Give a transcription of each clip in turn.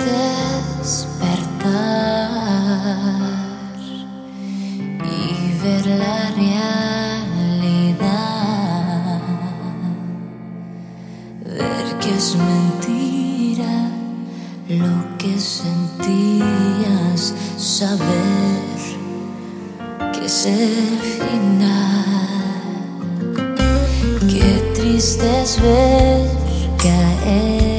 despertar y ver la realidad, ver que es mentira lo que sentías, saber que es el final, qué triste es ver caer.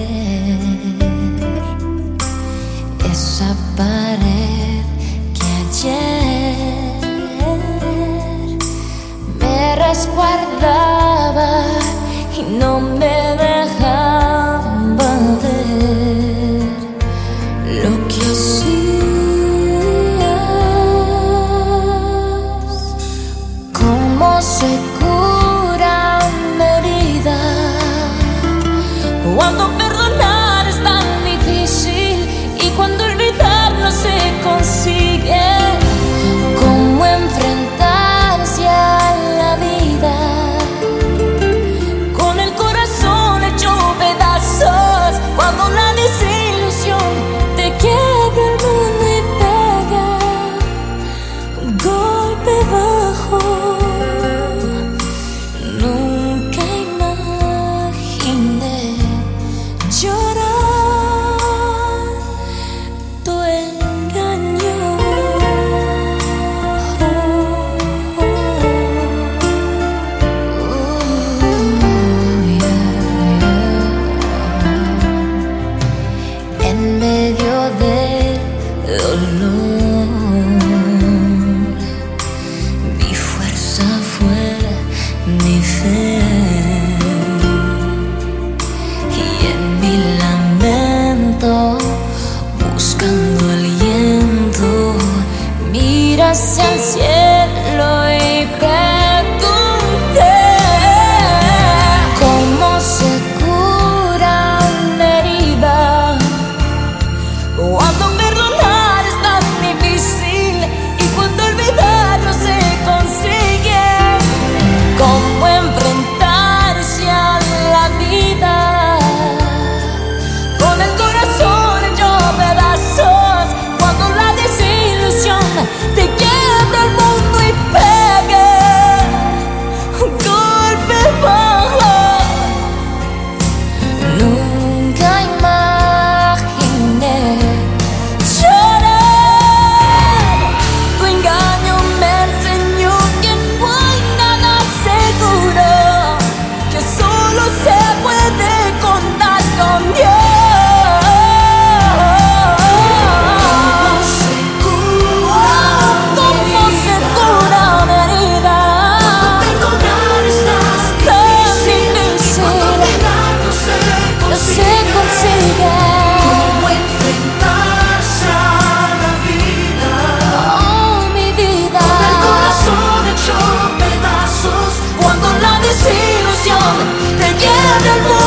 Resguardaba y no me dejaba ver lo que hacías. Cómo se cura una herida cuando on know. te queda el